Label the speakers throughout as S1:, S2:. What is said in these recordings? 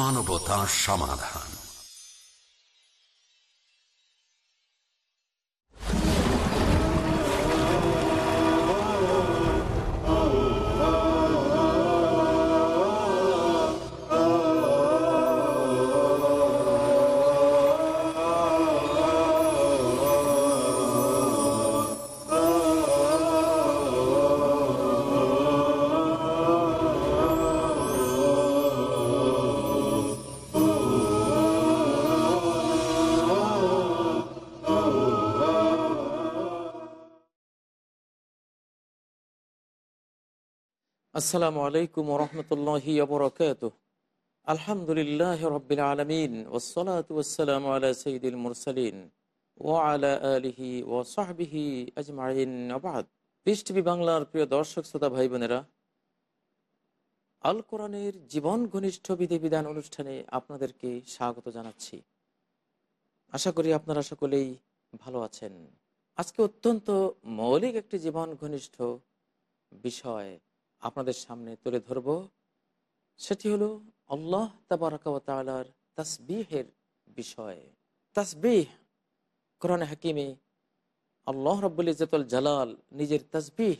S1: মানবতা সমাধান।
S2: আসসালামু আলাইকুম রহমতুল্লাহি আলহামদুলিল্লাহ রবিল আলমিন ওসলাত ওসালাম আলা সঈদুল মুরসালিন ও আলা ও আজমাইন। আবাদ বাংলার প্রিয় দর্শক, শ্রোতা ভাই বোনেরা আল কোরআনের জীবন ঘনিষ্ঠ বিধিবিধান অনুষ্ঠানে আপনাদেরকে স্বাগত জানাচ্ছি। আশা করি আপনারা সকলেই ভালো আছেন। আজকে অত্যন্ত মৌলিক একটি জীবন ঘনিষ্ঠ বিষয় আপনাদের সামনে তুলে ধরব। সেটি হলো আল্লাহ তাবারকালার তাসবিহের বিষয়। তাসবিহ, কোরআন হাকিমে আল্লাহ রব্বুল ইজতুল জালাল নিজের তাসবিহ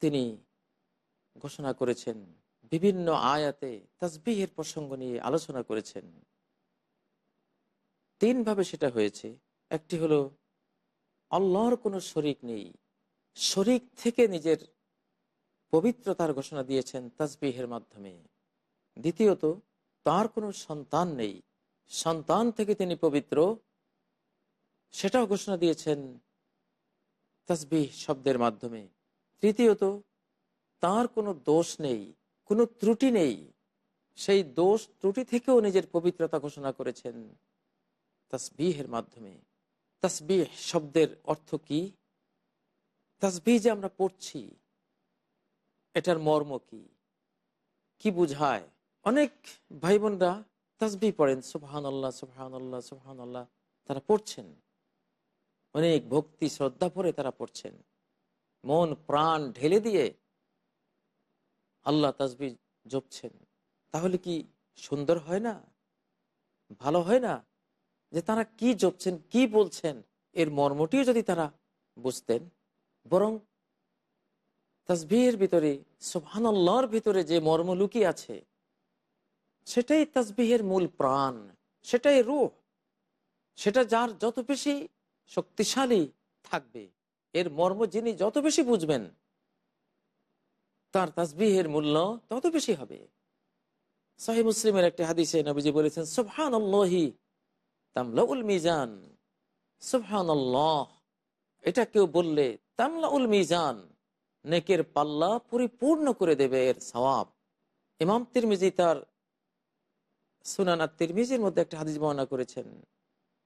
S2: তিনি ঘোষণা করেছেন। বিভিন্ন আয়াতে তাসবিহের প্রসঙ্গ নিয়ে আলোচনা করেছেন। তিনভাবে সেটা হয়েছে। একটি হলো, আল্লাহর কোনো শরিক নেই। শরিক থেকে নিজের পবিত্রতার ঘোষণা দিয়েছেন তাজবিহের মাধ্যমে। দ্বিতীয়ত, তার কোনো সন্তান নেই। সন্তান থেকে তিনি পবিত্র, সেটাও ঘোষণা দিয়েছেন তাজবিহ শব্দের মাধ্যমে। তৃতীয়ত, তার কোনো দোষ নেই, কোনো ত্রুটি নেই। সেই দোষ ত্রুটি থেকেও নিজের পবিত্রতা ঘোষণা করেছেন তাসবিহের মাধ্যমে। তাসবিহ শব্দের অর্থ কি? তাসবিহ যে আমরা পড়ছি এটার মর্ম কি? কি বুঝায়? অনেক ভাই বোনরা তাসবি পড়েন সুবহান আল্লাহ সুবহান আল্লাহ সুবহান আল্লাহ তারা পড়ছেন। অনেক ভক্তি, শ্রদ্ধা পরে তারা পড়ছেন। মন, প্রাণ ঢেলে দিয়ে আল্লাহ তাসবি জপছেন। তাহলে কি সুন্দর হয় না? ভালো হয় না? যে তারা কি জপছেন, কি বলছেন, এর মর্মটিও যদি তারা বুঝতেন, বরং তাসবিহের ভিতরে সোহানল্লাহর ভিতরে যে মর্ম লুকিয়ে আছে, সেটাই তাসবিহের মূল প্রাণ, সেটাই রূহ, সেটা যার যত বেশি শক্তিশালী থাকবে, এর মর্ম যিনি যত বেশি বুঝবেন, তার তাসবিহের মূল্য তত বেশি হবে। সাহি মুসলিমের একটি হাদিসে নবীজি বলেছেন সুবহান আল্লাহি তামলাউল মিজান। সুবহান এটা কেউ বললে তামলাউল মিজান। নেকের পাল্লা পরিপূর্ণ করে দেবে এর সওয়াব। ইমাম তিরমিজি তার সুনানা তিরমিজির মধ্যে একটা হাদিস বর্ণনা করেছেন।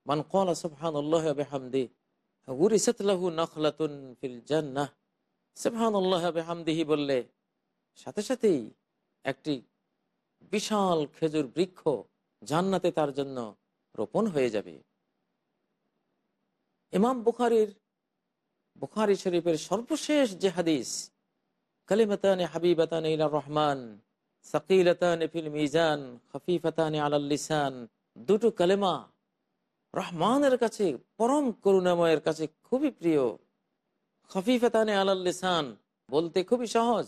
S2: মান কলা বিহামদিহি বললে, সাথে সাথেই একটি বিশাল খেজুর বৃক্ষ জান্নাতে তার জন্য রোপণ হয়ে যাবে। ইমাম বুখারির বুখারি শরীফের সর্বশেষ যে হাদিস, কালিমাতানে হাবিবাতানে ইলা রহমান, সাকিলাতানে ফিল মিজান, খফিফাতানে আলাল লিসান, দুটো কালেমা রহমানের কাছে, পরম করুণাময়ের কাছে খুবই প্রিয়। খফিফাতানে আলাল লিসান বলতে খুবই সহজ,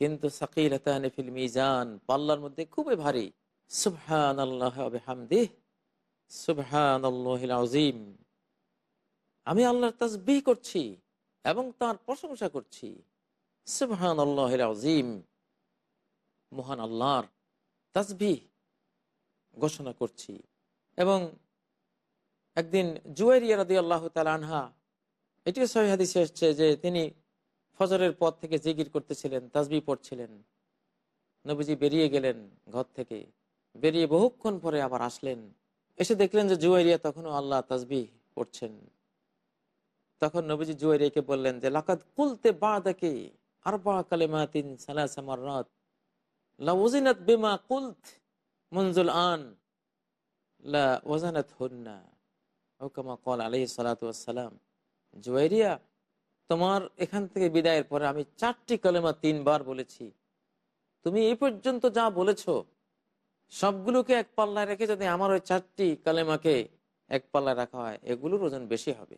S2: কিন্তু সাকিলাতানে ফিল মিজান পাল্লার মধ্যে খুবই ভারী। সুবহান আল্লাহ হামদিহ সুবহান আল্লাহ আজিম আমি আল্লাহর তাজবি করছি এবং তার প্রশংসা করছি। মহান আল্লাহর তাজবি ঘোষণা করছি। এবং একদিন জুয়েরিয়া রাদি আল্লাহ আনহা, এটিও সহি হাদিসে এসছে যে তিনি ফজরের পথ থেকে জিগির করতেছিলেন তাজবি পড়ছিলেন। নবীজি বেরিয়ে গেলেন ঘর থেকে, বেরিয়ে বহুক্ষণ পরে আবার আসলেন। এসে দেখলেন যে জুয়েরিয়া তখনও আল্লাহ তাজবি পড়ছেন। তখন নবীজি জুয়ারিয়াকে বললেন যে লাকাত কুলতে বাদাকে আর বা লাউজিনাত বিমা কুলত মনজুল আন। তোমার এখান থেকে বিদায়ের পরে আমি চারটি কলেমা তিনবার বলেছি। তুমি এই পর্যন্ত যা বলেছ, সবগুলোকে এক পাল্লায় রেখে যদি আমার ওই চারটি কালেমাকে এক পাল্লায় রাখা হয়, এগুলোর ওজন বেশি হবে।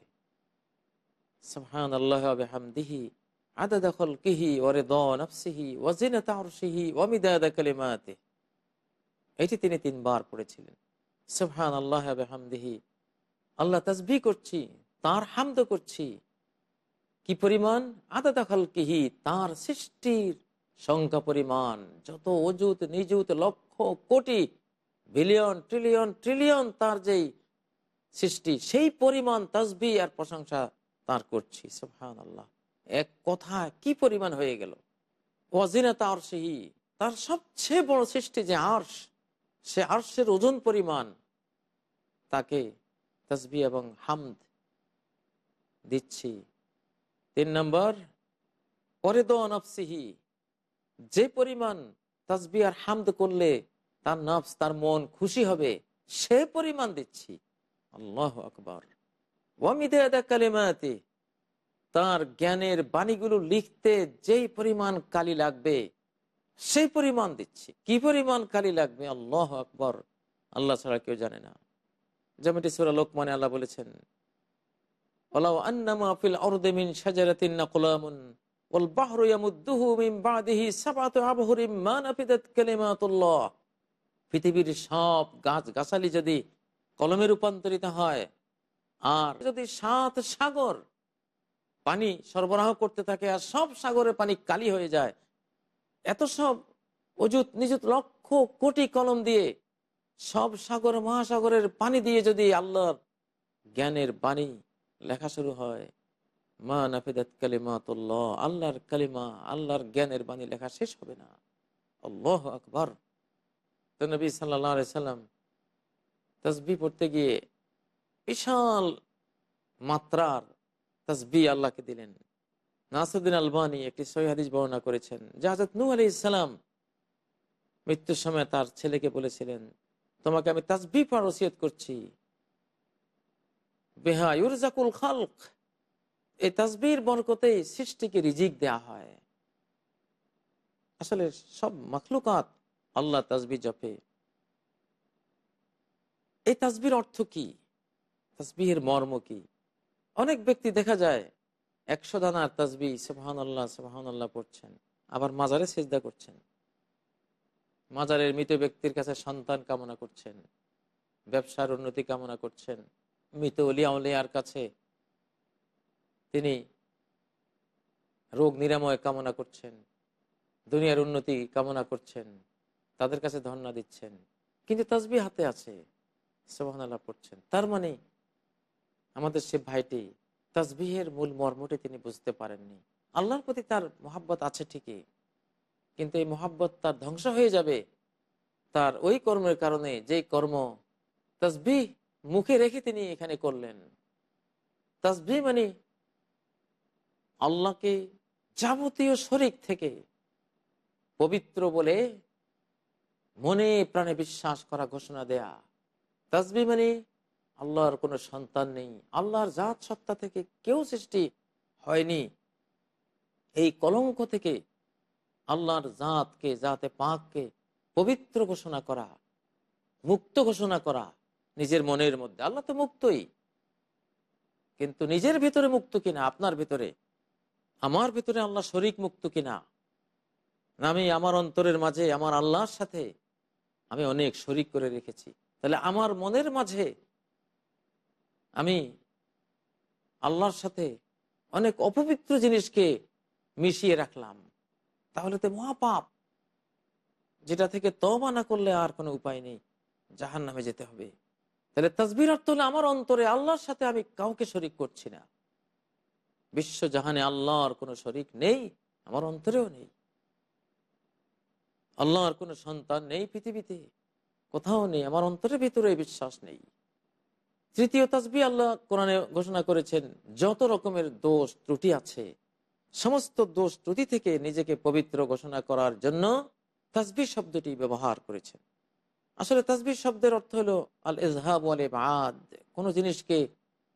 S2: এটি তিনি তিনবার পড়েছিলেন। সুবহান আল্লাহ হামদিহি আল্লাহ তাসবি করছি, তার হামদ করছি। কি পরিমাণ? আদাদা খলকিহি, তার সৃষ্টির সংখ্যা পরিমাণ। যত অজুত নিজুত লক্ষ, কোটি, বিলিয়ন, ট্রিলিয়ন ট্রিলিয়ন তার যেই সৃষ্টি, সেই পরিমাণ তসবি আর প্রশংসা তার করছি এক কথা কি পরিমাণ হয়ে গেল? তার তার সবচেয়ে বড় সৃষ্টি যে আর্শ, সে আর্শের ওজন পরিমাণ, তাকে তসবি এবং হামদ দিচ্ছি। তিন নম্বর পরে দফসিহি যে পরিমাণ তসবি আর হামদ করলে তার নফস, তার মন খুশি হবে, সে পরিমাণ দিচ্ছি। আল্লাহ আকবর। তার জ্ঞানের বাণীগুলো লিখতে যেই পরিমাণ কালি লাগবে, সেই পরিমাণ দিচ্ছে। কি পরিমাণ কালি লাগবে? আল্লাহ আকবর। আল্লাহ ছাড়া কেউ জানে না। যেমনটি সুরা লোকমানে আল্লাহ বলেছেন পৃথিবীর সব গাছ গাছালি যদি কলমে রূপান্তরিত হয় আর যদি সাত সাগর পানি সরবরাহ করতে থাকে আর সব সাগরের পানি কালি হয়ে যায়, এত সব অজুত নিযুত লক্ষ কোটি কলম দিয়ে সব সাগর মহাসাগরের পানি দিয়ে যদি আল্লাহর জ্ঞানের বাণী লেখা শুরু হয়, মা নাফিদাত কালিমা তোল্লাহ আল্লাহর কালিমা, আল্লাহর জ্ঞানের বাণী লেখা শেষ হবে না। আল্লাহ আকবর। তো নবী সাল্লাহ সাল্লাম তসবি পড়তে গিয়ে বিশাল মাত্রার তসবি আল্লাহকে দিলেন। নাসুদ্দিন আলবানী একটি সহিদিস বর্ণনা করেছেন জাহাজত নু আলি ইসলাম মৃত্যুর সময় তার ছেলেকে বলেছিলেন, তোমাকে আমি তাসবি পড়ার ওসিয়ত করছি। বেহা ইউরজাকুল খালক। এই তাসবির বরকতেই সৃষ্টিকে রিজিক দেয়া হয়। আসলে সব মখলুকাত আল্লাহ তাসবি জপে। এই তাসবির অর্থ কি? তাসবিহের মর্ম কি? অনেক ব্যক্তি দেখা যায় একশো দানার তাসবি সুবাহান আল্লাহ আল্লাহ পড়ছেন, আবার মাজারে সেজদা করছেন। মাজারের মৃত ব্যক্তির কাছে সন্তান কামনা করছেন, ব্যবসার উন্নতি কামনা করছেন, মৃত অলিয়াউলিয়ার কাছে তিনি রোগ নিরাময় কামনা করছেন, দুনিয়ার উন্নতি কামনা করছেন, তাদের কাছে ধর্ণা দিচ্ছেন, কিন্তু তাজবি হাতে আছে সোহান আল্লাহ পড়ছেন। তার মানে আমাদের সে ভাইটি তাজবিহের মূল মর্মটি তিনি বুঝতে পারেননি। আল্লাহর প্রতি তার মোহাব্বত আছে ঠিকই, কিন্তু এই মোহাব্বত তার ধ্বংস হয়ে যাবে। তার ওই কর্মের কারণে যেই কর্ম তাজবি মুখে রেখে তিনি এখানে করলেন। তাজবি মানে আল্লাহকে যাবতীয় শরিক থেকে পবিত্র বলে মনে প্রাণে বিশ্বাস করা ঘোষণা দেয়া। তাজবি মানে আল্লাহর কোনো সন্তান নেই। আল্লাহর জাত সত্তা থেকে কেউ সৃষ্টি হয়নি। এই কলঙ্ক থেকে আল্লাহর জাতকে, জাতে পাককে পবিত্র ঘোষণা করা, মুক্ত ঘোষণা করা নিজের মনের মধ্যে। আল্লাহ তো মুক্তই। কিন্তু নিজের ভিতরে মুক্ত কিনা, আপনার ভিতরে? আমার ভিতরে আল্লাহ শরিক মুক্ত কিনা? আমি আমার অন্তরের মাঝে, আমার আল্লাহর সাথে আমি অনেক শরিক করে রেখেছি। তাহলে আমার মনের মাঝে আমি আল্লাহর সাথে অনেক অপবিত্র জিনিসকে মিশিয়ে রাখলাম। তাহলে তো মহাপাপ। যেটা থেকে তবা না করলে আর কোনো উপায় নেই। জাহান নামে যেতে হবে। তাহলে তসবির অর্থ হলে আমার অন্তরে আল্লাহর সাথে আমি কাউকে শরিক করছি না। বিশ্ব জাহানে আল্লাহর কোনো শরিক নেই, আমার অন্তরেও নেই। আল্লাহর কোনো সন্তান নেই পৃথিবীতে। কোথাও নেই, আমার অন্তরের ভিতরে বিশ্বাস নেই। তৃতীয় তাজবি আল্লাহ কোরআনে ঘোষণা করেছেন, যত রকমের দোষ ত্রুটি আছে, সমস্ত দোষ ত্রুটি থেকে নিজেকে পবিত্র ঘোষণা করার জন্য তাজবি শব্দটি ব্যবহার করেছেন। আসলে তাজবির শব্দের অর্থ হলো আল এজহাব আলে বাদ কোনো জিনিসকে,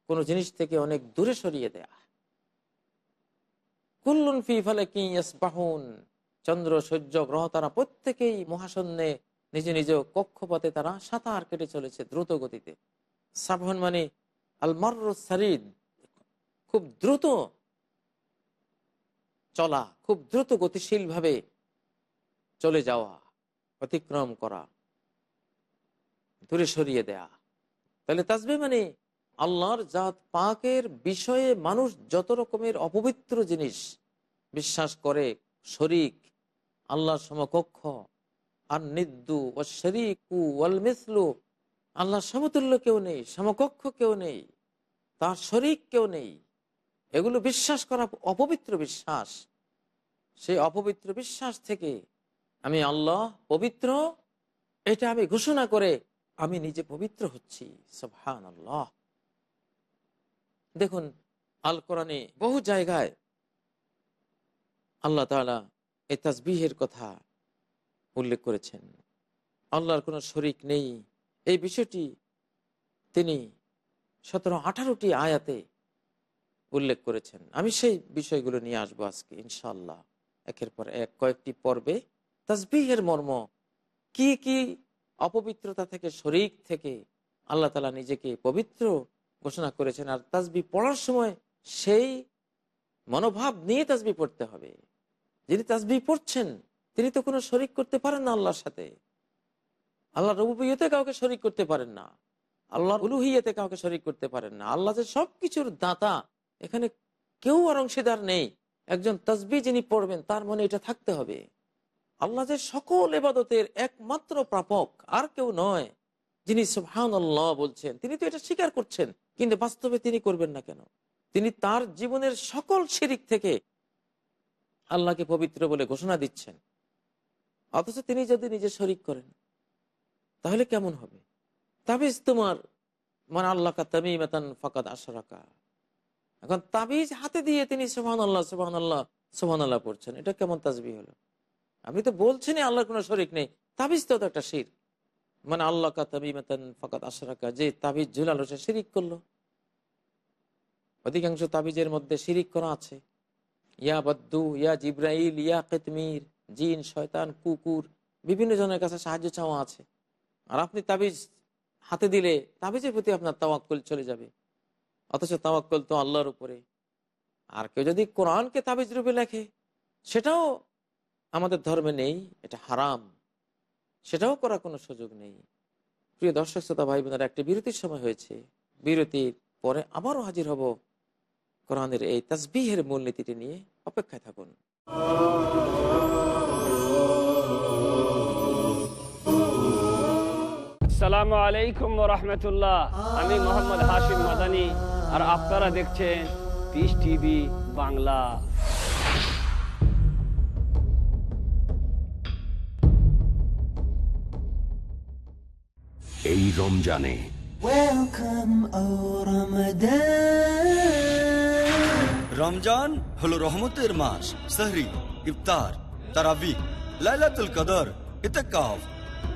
S2: কোনো জিনিস থেকে অনেক দূরে সরিয়ে দেয়া। কুল্লুন ফি ফালে কি চন্দ্র, সূর্য, গ্রহ তারা প্রত্যেকেই মহাশূন্যে, নিজ নিজ কক্ষপথে তারা সাঁতার কেটে চলেছে দ্রুত গতিতে। সাবহন মানে আলমার সারিদ, খুব দ্রুত চলা, খুব দ্রুত গতিশীল ভাবে চলে যাওয়া, অতিক্রম করা, দূরে সরিয়ে দেয়া। তাহলে তাজবে মানে আল্লাহর জাত পাকের বিষয়ে মানুষ যত রকমের অপবিত্র জিনিস বিশ্বাস করে, শরিক, আল্লাহর সমকক্ষ আর নিদ্দু ও শরিকু ওয়াল মিসলু আল্লাহর সমতুল্য কেউ নেই, সমকক্ষ কেউ নেই, তার শরিক কেউ নেই। এগুলো বিশ্বাস করা অপবিত্র বিশ্বাস। সেই অপবিত্র বিশ্বাস থেকে আমি আল্লাহ পবিত্র, এটা আমি ঘোষণা করে আমি নিজে পবিত্র হচ্ছি। সবহান আল্লাহ দেখুন আল কোরআনে বহু জায়গায় আল্লাহ তালা এই তাজবিহের কথা উল্লেখ করেছেন। আল্লাহর কোনো শরিক নেই এই বিষয়টি তিনি সতেরো আঠারোটি আয়াতে উল্লেখ করেছেন। আমি সেই বিষয়গুলো নিয়ে আসব আজকে ইনশাল্লাহ একের পর এক, কয়েকটি পর্বে। তাজবিহের মর্ম, কি কি অপবিত্রতা থেকে, শরিক থেকে আল্লাহ তালা নিজেকে পবিত্র ঘোষণা করেছেন আর তাজবি পড়ার সময় সেই মনোভাব নিয়ে তাজবি পড়তে হবে। যিনি তাজবি পড়ছেন, তিনি তো কোনো শরিক করতে পারেন না আল্লাহর সাথে। আল্লাহ রবুবিয়তে কাউকে শরিক করতে পারেন না। আল্লাহর উলুহিয়াতে কাউকে শরিক করতে পারেন না। আল্লাহ যে সব কিছুর দাতা, এখানে কেউ আর অংশীদার নেই। একজন তসবি যিনি পড়বেন, তার মনে এটা থাকতে হবে। আল্লাহ যে সকল এবাদতের একমাত্র প্রাপক আর কেউ নয়, যিনি সুহান আল্লাহ বলছেন। তিনি তো এটা স্বীকার করছেন, কিন্তু বাস্তবে তিনি করবেন না কেন? তিনি তার জীবনের সকল শিরিক থেকে আল্লাহকে পবিত্র বলে ঘোষণা দিচ্ছেন। অথচ তিনি যদি নিজে শরিক করেন তাহলে কেমন হবে? তাবিজ তোমার মানে আল্লাহ তামিমাতান ফাকাদ আশরাকা। এখন তাবিজ হাতে দিয়ে তিনি সোহান আল্লাহ সোহান আল্লাহ সোহান আল্লাহ পড়ছেন। এটা কেমন তাজবি হলো? আপনি তো বলছেনই আল্লাহর কোনো শরিক নেই। তাবিজ তো একটা শির। মানে আল্লাহ তামিমাতান ফাকাদ আশরাকা, যে তাবিজ ঝুলালো, সে শিরিক করল। অধিকাংশ তাবিজের মধ্যে শিরিক করা আছে। ইয়া বদ্দু, ইয়া জিব্রাইল, ইয়া কেতমির, জিন, শয়তান, কুকুর, বিভিন্ন জনের কাছে সাহায্য চাওয়া আছে। আর আপনি তাবিজ হাতে দিলে তাবিজের প্রতি আপনার তাওয়াক্কল চলে যাবে। অথচ তাওয়াক্কল তো আল্লাহর উপরে। আর কেউ যদি কোরআনকে তাবিজ রূপে লেখে, সেটাও আমাদের ধর্মে নেই, এটা হারাম। সেটাও করার কোনো সুযোগ নেই। প্রিয় দর্শক, শ্রোতা, ভাই, বোনেরা, একটি বিরতির সময় হয়েছে। বিরতির পরে আবারও হাজির হব কোরআনের এই তাসবিহের মূলনীতিটি নিয়ে। অপেক্ষায় থাকুন।
S3: আসসালামু আলাইকুম রহমতুল্লাহ। আমি মোহাম্মদ হাশিম মাদানি আর আপনারা দেখছেন পিস টিভি বাংলা।
S1: এই রমজানে.
S4: রমজান হলো রহমতের মাস সাহরি ইফতার তারাবি লাইলাতুল কদর ইতেকাফ।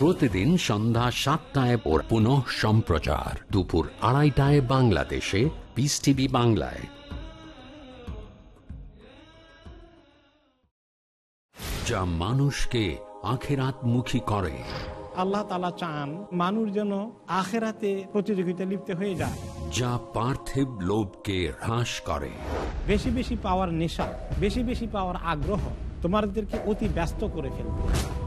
S1: প্রতিদিন সন্ধ্যা সাতটায় ওর পুনঃ সম্প্রচার। দুপুর আড়াইটায় বাংলাদেশে পিস টিভি বাংলায়। যা মানুষকে আখেরাতমুখী করে।
S5: আল্লাহ তালা চান মানুষ যেন আখেরাতে প্রতিযোগিতা লিপ্ত হয়ে যায়।
S1: যা পার্থিব লোভকে হ্রাস করে।
S5: বেশি বেশি পাওয়ার নেশা বেশি বেশি পাওয়ার আগ্রহ তোমাদেরকে অতি ব্যস্ত করে ফেলবে।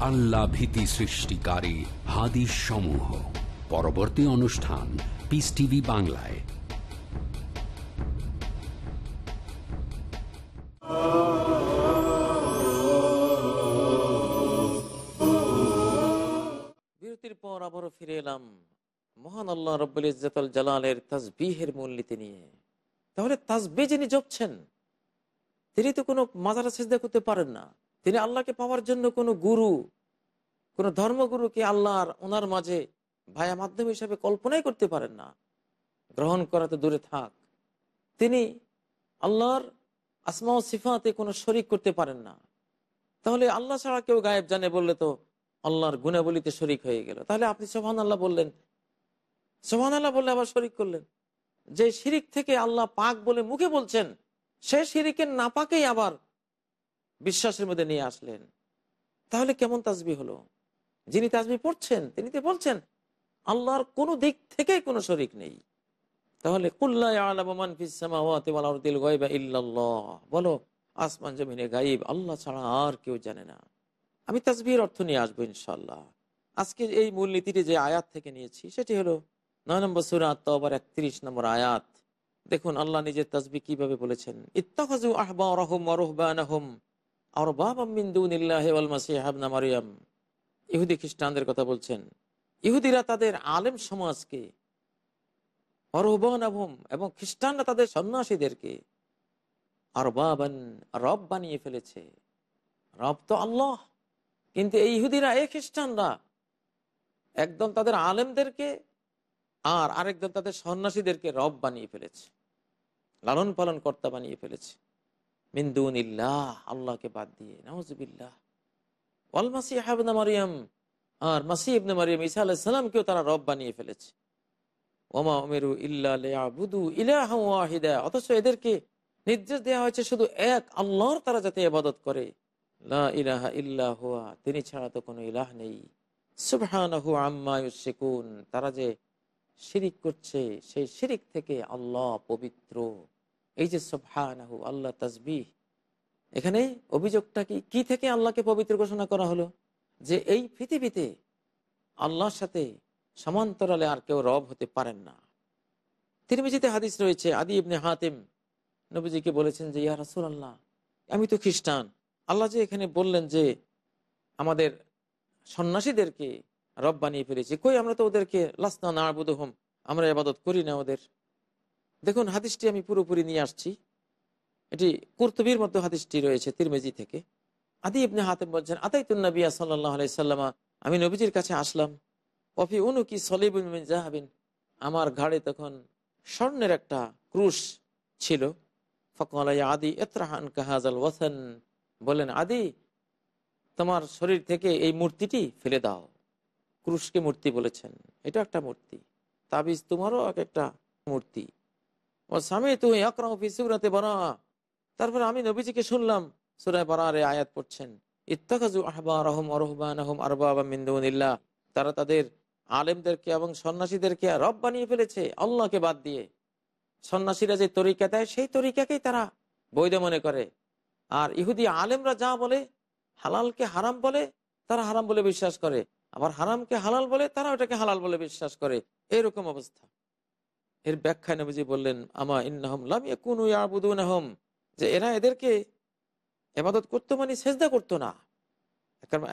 S1: আল্লাহ ভীতি সৃষ্টিকারী হাদিস সমূহ পরবর্তী অনুষ্ঠান পিস টিভি বাংলায়।
S2: বিরতির পর আবারও ফিরে এলাম মহান আল্লাহ রব্বুল ইজ্জাতুল জালালের তাসবিহের মূলনীতি নিয়ে। তাহলে তাসবি যিনি জপছেন, তিনি তো কোনো মাজারা সেজদা করতে পারেন না। তিনি আল্লাহকে পাওয়ার জন্য কোনো গুরু, কোনো ধর্মগুরুকে আল্লাহর ওনার মাঝে ভায়া মাধ্যম হিসাবে কল্পনাই করতে পারেন না। গ্রহণ করাতে দূরে থাক। তিনি আল্লাহর আসমা সিফাতে কোনো শরিক করতে পারেন না। তাহলে আল্লাহ ছাড়া কেউ গায়েব জানে বললে তো আল্লাহর গুণাবলিতে শরিক হয়ে গেল। তাহলে আপনি সোহান আল্লাহ বললেন সোহান আল্লাহ বললে আবার শরিক করলেন? যে শিরিক থেকে আল্লাহ পাক বলে মুখে বলছেন, সে শিরিকের নাপাকেই আবার বিশ্বাসের মধ্যে নিয়ে আসলেন। তাহলে কেমন তাজবি হলো? যিনি তাজবি পড়ছেন, তিনি তো বলছেন, আল্লাহর কোনো দিক থেকে কোনো শরিক নেই। তাহলে বলো, আসমান, জমিনে গাইব আল্লাহ ছাড়া আর কেউ জানে না। আমি তাজবির অর্থ নিয়ে আসব ইনশাল্লাহ আজকে এই মূলনীতিটি যে আয়াত থেকে নিয়েছি, সেটি হলো নয় নম্বর সুরাত আবার একত্রিশ নম্বর আয়াত। দেখুন, আল্লাহ নিজের তাজবি কীভাবে বলেছেন? ইত্তাখাজু আহবা রহম আর মারিয়াম। ইহুদি খ্রিস্টানদের কথা বলছেন, ইহুদিরা তাদের আলেম সমাজকে অরহবান এবং খ্রিস্টানরা তাদের সন্ন্যাসীদেরকে আর বাবান রব বানিয়ে ফেলেছে। রব তো আল্লাহ, কিন্তু এই ইহুদিরা, এই খ্রিস্টানরা একদম তাদের আলেমদেরকে আর আরেকদম তাদের সন্ন্যাসীদেরকে রব বানিয়ে ফেলেছে, লালন পালন কর্তা বানিয়ে ফেলেছে। মিন্দুন ইল্লাহ আল্লাহকে বাদ দিয়ে মারিয়াম, আর মাসি ইবনে মারিয়াম ঈসা আলাইসাল্লামকেও তারা রব বানিয়ে ফেলেছে। ওমা ওমেরু ইল্লাবুদু ইলাহ ওয়াহিদা, অথচ এদেরকে নির্দেশ দেওয়া হয়েছে শুধু এক, আল্লাহর তারা যাতে ইবাদত করে। ইলাহা তিনি ছাড়া তো কোনো ইলাহ নেই। তারা যে শিরিক করছে, সেই শিরিক থেকে আল্লাহ পবিত্র। এই যে সুবহানাহু, আল্লাহ তাসবিহ। এখানে অভিযোগটা কি কি থেকে আল্লাহকে পবিত্র ঘোষণা করা হলো? যে এই পৃথিবীতে আল্লাহর সাথে সমান্তরালে আর কেউ রব হতে পারেন না। তিরমিজিতে হাদিস রয়েছে, আদি ইবনে হাতিম নবীজিকে বলেছেন যে, ইয়া রাসুল আল্লাহ আমি তো খ্রিস্টান। আল্লাহ যে এখানে বললেন যে আমাদের সন্ন্যাসীদেরকে রব বানিয়ে ফেলেছি, কই আমরা তো ওদেরকে লাসনা না আবুদ হোম আমরা আবাদত করি না ওদের। দেখুন, হাদিসটি আমি পুরোপুরি নিয়ে আসছি। এটি কুর্তবির মতো হাদিসটি রয়েছে, তিরমেজি থেকে। আদি ইবনে হাতেম বলছেন, আতাইতুন নবিয়া সাল্লাহ আলাইসাল্লামা আমি নবীজির কাছে আসলাম। অফি উনু কি সলিবুল জাহাবিন। আমার ঘাড়ে তখন স্বর্ণের একটা ক্রুশ ছিল। ফকমালাই আদি এত্রাহান কাহাজাল ওয়াসান। বলেন আদি, তোমার শরীর থেকে এই মূর্তিটি ফেলে দাও। ক্রুশকে মূর্তি বলেছেন। এটা একটা মূর্তি। তাবিজ তোমারও এক একটা মূর্তি। তারপরে আমি নবীজিকে শুনলাম সুরায় বারারে আয়াত পড়ছেন। ইত্তাকাজু আহবা তারা তাদের আলেমদেরকে এবং সন্ন্যাসীদেরকে রব বানিয়ে ফেলেছে, আল্লাহকে বাদ দিয়ে। সন্ন্যাসীরা যে তরিকা দেয়, সেই তরিকাকেই তারা বৈধ মনে করে। আর ইহুদি আলেমরা যা বলে, হালালকে হারাম বলে, তারা হারাম বলে বিশ্বাস করে। আবার হারামকে হালাল বলে তারা ওটাকে হালাল বলে বিশ্বাস করে। এরকম অবস্থা। এর ব্যাখ্যায় নবীজি বললেন, আমা ইন্নাহম লামিয়া কুনু ইয়াবুদুন যে এরা এদেরকে এবাদত করতো মানে সেজদা করতো না।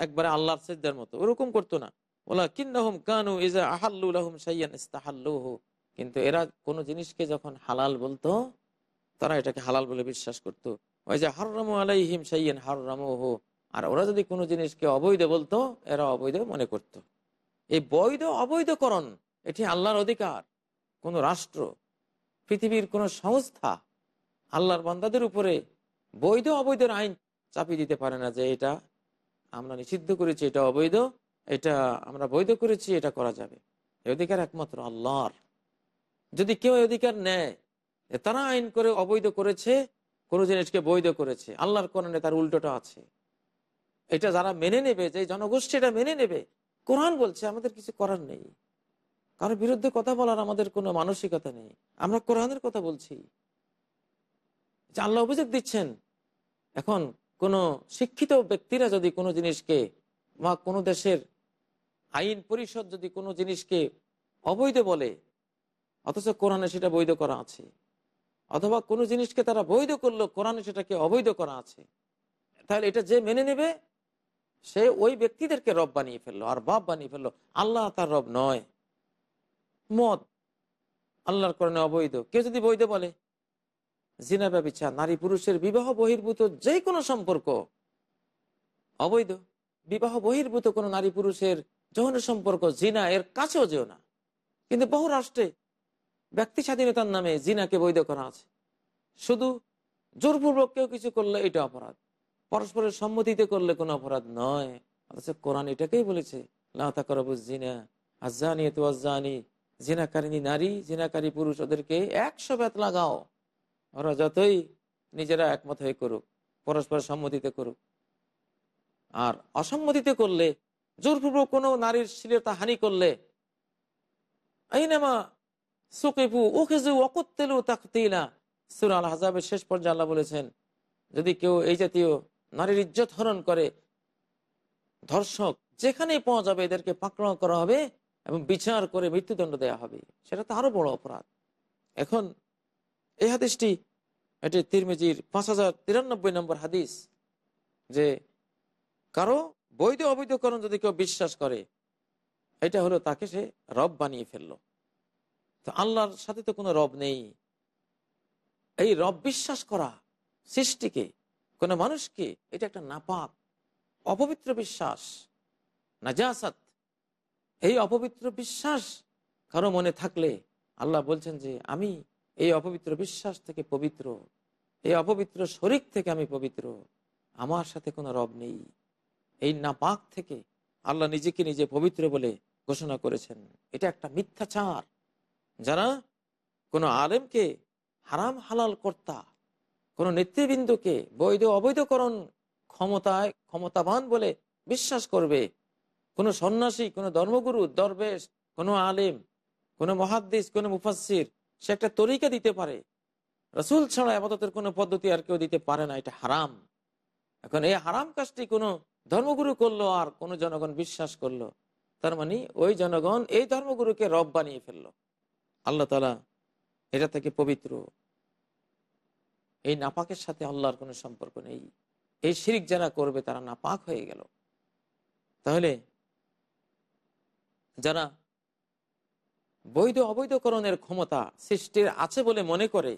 S2: একবারে আল্লাহর সেজদার মতো, ওরকম করতো না। ওলা কিন্নাহম কানু ইজা আহাল্লুলাহম সাইয়ান কিন্তু এরা কোনো জিনিসকে যখন হালাল বলতো, তারা এটাকে হালাল বলে বিশ্বাস করতো। ওই যে হারামু আলাইহিম সাইয়ান হারামুহু আর ওরা যদি কোনো জিনিসকে অবৈধ বলতো, এরা অবৈধ মনে করত। এই বৈধ অবৈধকরণ এটি আল্লাহর অধিকার। কোন রাষ্ট্র, পৃথিবীর কোন সংস্থা আল্লাহর বান্দাদের উপরে বৈধ অবৈধের আইন চাপিয়ে দিতে পারে না যে এটা আমরা নিষিদ্ধ করেছি, এটা অবৈধ, এটা আমরা বৈধ করেছি, এটা করা যাবে। এই অধিকার একমাত্র আল্লাহর। যদি কেউ অধিকার নেয় তারা আইন করে অবৈধ করেছে, কোনো জিনিসকে বৈধ করেছে, আল্লাহর কোরআনে তার উল্টোটা আছে। এটা যারা মেনে নেবে যে জনগোষ্ঠী এটা মেনে নেবে, কোরআন বলছে আমাদের কিছু করার নেই। কারোর বিরুদ্ধে কথা বলার আমাদের কোনো মানসিকতা নেই। আমরা কোরআনের কথা বলছি। আল্লাহ অভিযোগ দিচ্ছেন, এখন কোন শিক্ষিত ব্যক্তিরা যদি কোনো জিনিসকে বা কোনো দেশের আইন পরিষদ যদি কোনো জিনিসকে অবৈধ বলে, অথচ কোরআনে সেটা বৈধ করা আছে, অথবা কোনো জিনিসকে তারা বৈধ করল কোরআনে সেটাকে অবৈধ করা আছে, তাহলে এটা যে মেনে নেবে, সে ওই ব্যক্তিদেরকে রব বানিয়ে ফেলল, আর বাপ বানিয়ে ফেলল, আল্লাহ তার রব নয়। মদ আল্লাহর কোরআনে অবৈধ। কেউ যদি বৈধ বলে, জিনা ব্যবচ্ছা নারী পুরুষের বিবাহ বহির্ভূত যে কোনো সম্পর্ক, অবৈধ। বিবাহ বহির্ভূত কোনো নারী পুরুষের যৌন সম্পর্ক, জিনা, এর কাছেও যেও না। কিন্তু বহু রাষ্ট্রে ব্যক্তি স্বাধীনতার নামে জিনাকে বৈধ করা আছে। শুধু জোরপূর্বক কেউ কিছু করলে এটা অপরাধ। পরস্পরের সম্মতিতে করলে কোনো অপরাধ নয়। অথচ কোরআন এটাকেই বলেছে লাতা করবু জিনা আজানি তো আজানি জিনাকারিনী নারী, জিনাকারী পুরুষ ওদেরকে একশো বেত লাগাও। ওরা যতই নিজেরা একমত হয়ে করুক, পরস্পর সম্মতিতে করুক। আর অসম্মতিতে করলে, জোরপূর্বক কোনো নারীর শ্লীলতা হানি করলে হাজাবের শেষ পর্যায়ে বলেছেন, যদি কেউ এই জাতীয় নারীর ইজ্জত হরণ করে, ধর্ষক যেখানেই পাওয়া যাবে এদেরকে পাকড়াও করা হবে এবং বিচার করে মৃত্যুদণ্ড দেওয়া হবে, সেটা তো আরও বড় অপরাধ। এখন এই হাদিসটি, এটি তিরমিজির পাঁচ হাজার তিরানব্বই নম্বর হাদিস, যে কারও বৈধ অবৈধকরণ যদি কেউ বিশ্বাস করে, এটা হলো তাকে সে রব বানিয়ে ফেলল। তো আল্লাহর সাথে তো কোনো রব নেই। এই রব বিশ্বাস করা সৃষ্টিকে, কোনো মানুষকে, এটা একটা নাপাক, অপবিত্র বিশ্বাস, নাজাসাত। এই অপবিত্র বিশ্বাস কারও মনে থাকলে আল্লাহ বলছেন যে আমি এই অপবিত্র বিশ্বাস থেকে পবিত্র। এই অপবিত্র শরিক থেকে আমি পবিত্র। আমার সাথে কোনো রব নেই। এই নাপাক থেকে আল্লাহ নিজেকে নিজে পবিত্র বলে ঘোষণা করেছেন। এটা একটা মিথ্যাচার। যারা কোনো আলেমকে হারাম হালাল কর্তা, কোন নেতৃবৃন্দকে বৈধ অবৈধকরণ ক্ষমতায় ক্ষমতাবান বলে বিশ্বাস করবে কোন সন্ন্যাসী, কোন ধর্মগুরু, দরবেশ, কোন আলেম, কোন মহাদ্দিস, কোন মুফাসির সে একটা তরিকা দিতে পারে। রসুল ছাড়া আবাদতের কোনো পদ্ধতি আর কেউ দিতে পারে না, এটা হারাম। এখন এই হারাম কাজটি কোনো ধর্মগুরু করল আর কোনো জনগণ বিশ্বাস করল। তার মানে ওই জনগণ এই ধর্মগুরুকে রব বানিয়ে ফেলল। আল্লাহ তালা এটা থেকে পবিত্র। এই নাপাকের সাথে আল্লাহর কোনো সম্পর্ক নেই। এই শিরিক যারা করবে তারা নাপাক হয়ে গেল। তাহলে যারা বৈধ অবৈধকরণের ক্ষমতা সৃষ্টির আছে বলে মনে করে,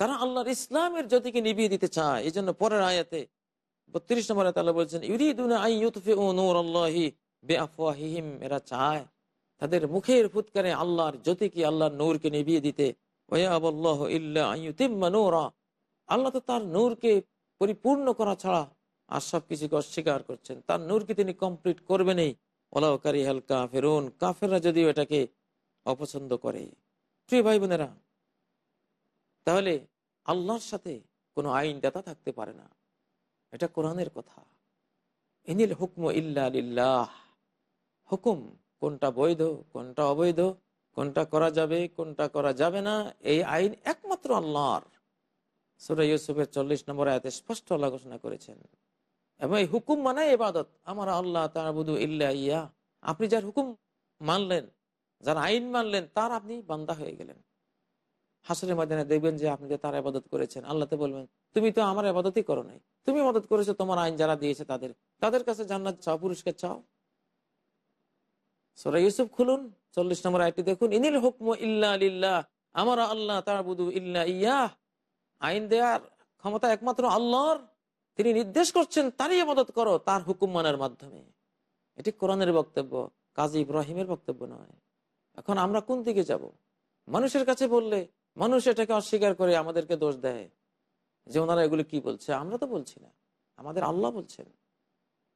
S2: তারা আল্লাহর ইসলামের জ্যোতিকে নিভিয়ে দিতে চায়। এই জন্য পরের আয়াতে বত্রিশ নম্বর তালা বলছেন, ইউরিদুনা আই ইউতফি ও নূর আল্লাহি বেআফওয়াহিহিম এরা চায় তাদের মুখের ফুৎকারে আল্লাহর জ্যোতিকে, আল্লাহর নূরকে নিভিয়ে দিতে। আল্লাহ তো তার নূরকে পরিপূর্ণ করা ছাড়া আর সব কিছুকে অস্বীকার করছেন। তার নূরকে তিনি কমপ্লিট করবেনই। ওলাউকারি হাল কাফেরুন, কাফেররা যদিও এটাকে অপছন্দ করে। প্রিয় ভাই বোনেরা তাহলে আল্লাহর সাথে কোনো আইনদাতা থাকতে পারে না। এটা কোরআনের কথা। ইনিল হুকম ইল্লাহ হুকুম, কোনটা বৈধ, কোনটা অবৈধ, কোনটা করা যাবে, কোনটা করা যাবে না, এই আইন একমাত্র আল্লাহর। সুরা ইউসুফের চল্লিশ নম্বর আয়াতে স্পষ্ট আল্লাহ ঘোষণা করেছেন। এবং এই হুকুম মানে এবাদত আমার আল্লাহ তাবুদু ইল্লা ইয়া। আপনি যার হুকুম মানলেন, যার আইন মানলেন, তার আপনি বান্দা হয়ে গেলেন। হাসরের ময়দানে দেখবেন যে আপনি যে তার আবাদত করেছেন আল্লাহতে বলবেন, তুমি তো আমার আবাদতই করো নাই। তুমি মদত করেছ, তোমার আইন যারা দিয়েছে তাদের তাদের কাছে জান্নাত চাও, পুরস্কার চাও? সোরা ইউসুফ খুলুন, চল্লিশ নম্বর আয়টি দেখুন, ইনিল হুকম ইল্লা আমার আল্লাহ তারবুদু ইল্লা ইয়া। আইন দেয়ার ক্ষমতা একমাত্র আল্লাহর। তিনি নির্দেশ করছেন, তারই মদত করো, তার হুকুম মানের মাধ্যমে। এটি কোরআনের বক্তব্য, কাজী ইব্রাহিমের বক্তব্য নয়। এখন আমরা কোন দিকে যাব? মানুষের কাছে বললে, মানুষ এটাকে অস্বীকার করে আমাদেরকে দোষ দেয়। যে ওনারা এগুলো কি বলছে? আমরা তো বলছি না। আমাদের আল্লাহ বলছেন।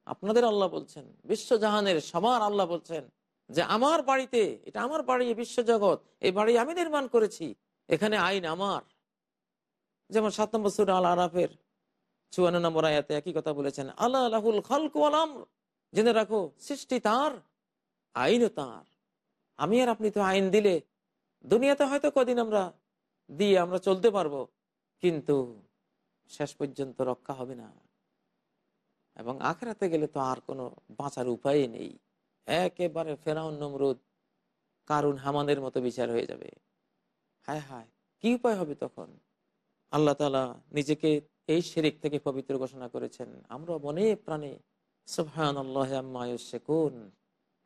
S2: আপনাদের আল্লাহ বলছেন। বিশ্বজাহানের সবার আল্লাহ বলছেন যে, আমার বাড়িতে, এটা আমার বাড়ি বিশ্বজগৎ, এই বাড়ি আমি নির্মাণ করেছি। এখানে আইন আমার। যেমন সাত নম্বর সুর আল আরাফের চুয়ান্ন নম্বর আয়াতে একই কথা বলেছেন আল্লাহ আল্লাহুল খালকু আলাম জেনে রাখো, সৃষ্টি তার, আইনও তার। আমি আর আপনি তো আইন দিলে দুনিয়াতে হয়তো কদিন আমরা দিয়ে আমরা চলতে পারব, কিন্তু শেষ পর্যন্ত রক্ষা হবে না। এবং আখড়াতে গেলে তো আর কোনো বাঁচার উপায় নেই। একেবারে ফেরাউন নমরুদ কারুন হামানের মতো বিচার হয়ে যাবে। হায় হায়, কি উপায় হবে তখন? আল্লাহ তালা নিজেকে এই শেরিক থেকে পবিত্র ঘোষণা করেছেন। আমরা মনে প্রাণে শেকুন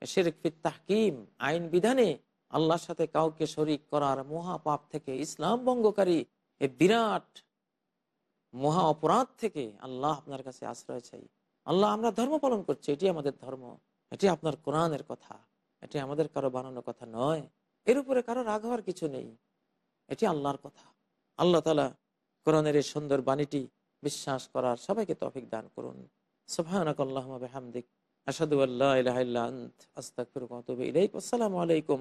S2: শেরিক তাহকিম, আইন বিধানে আল্লাহর সাথে কাউকে শরিক করার মহা পাপ থেকে ইসলাম ভঙ্গকারী এ বিরাট মহা অপরাধ থেকে আল্লাহ আপনার কাছে আশ্রয় চাই। আল্লাহ আমরা ধর্ম পালন করছি, এটি আমাদের ধর্ম। এটি আপনার কোরআনের কথা, এটি আমাদের কারও বানানো কথা নয়। এর উপরে কারও রাগ হওয়ার কিছু নেই। এটি আল্লাহর কথা। আল্লাহ তালা কোরআনের এই সুন্দর বাণীটি বিশ্বাস করার সবাইকে তফিক দান করুন। সুবহানাক আল্লাহুম্মা বিহামদিক। আসসালামু আলাইকুম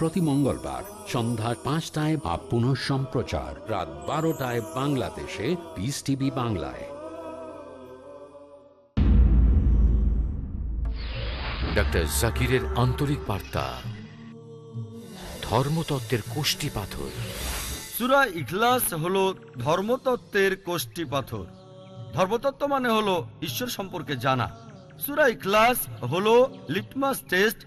S1: প্রতি মঙ্গলবার সন্ধ্যা পাঁচটায় বা পুনঃ সম্প্রচার। রাত বারোটায় বাংলাদেশে পিস টিভি বাংলায়।
S6: ডক্টর জাকিরের আন্তরিক বার্তা। ধর্মতত্ত্বের কোষ্টি পাথর।
S4: সুরা ইখলাস হলো ধর্মতত্ত্বের কোষ্টি পাথর। ধর্মতত্ত্ব মানে হলো ঈশ্বর সম্পর্কে জানা। সুরা ইখলাস হলো লিটমাস টেস্ট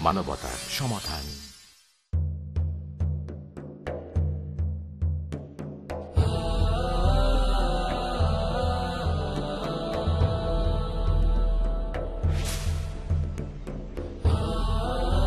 S6: মানবতার সমাধান।